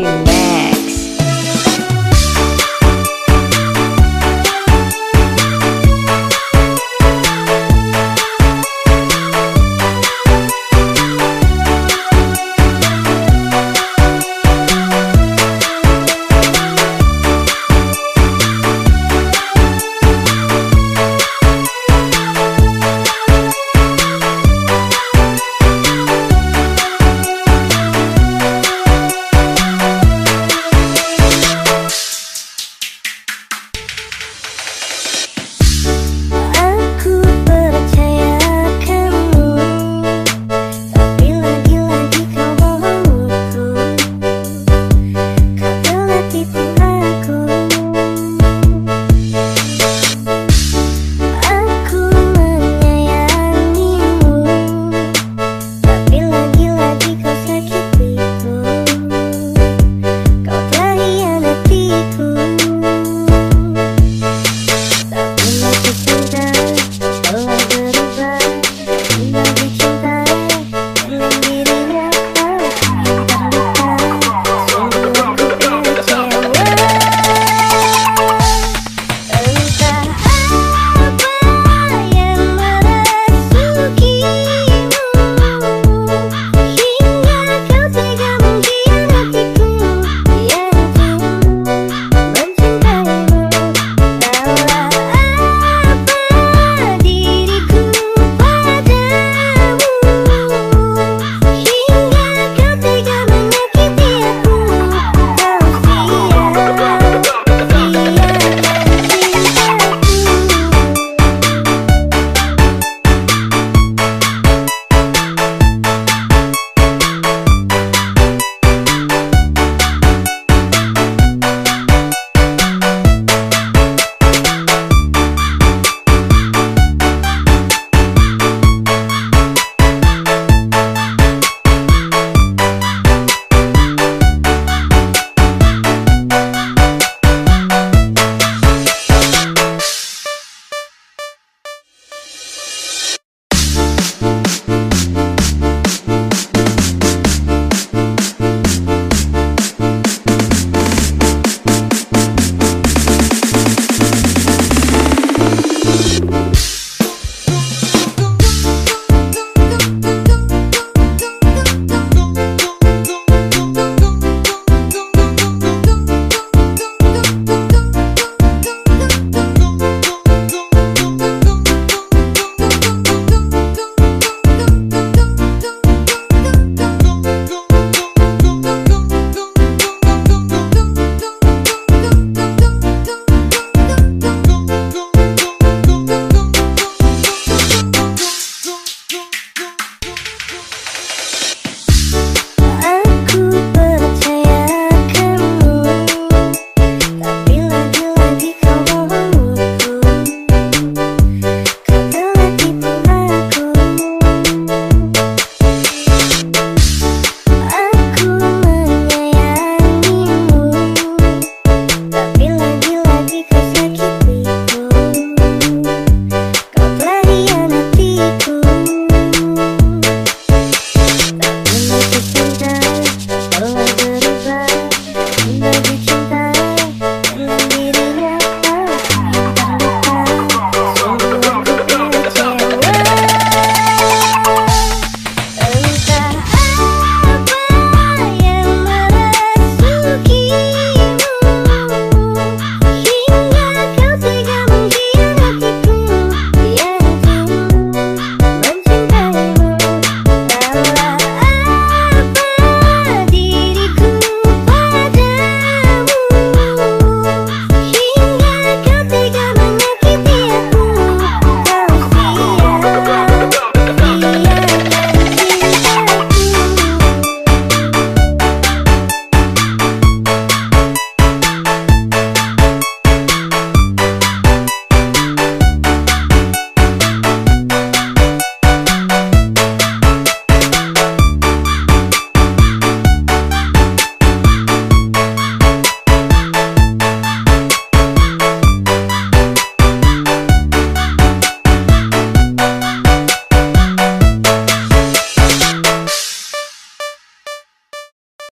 Bye.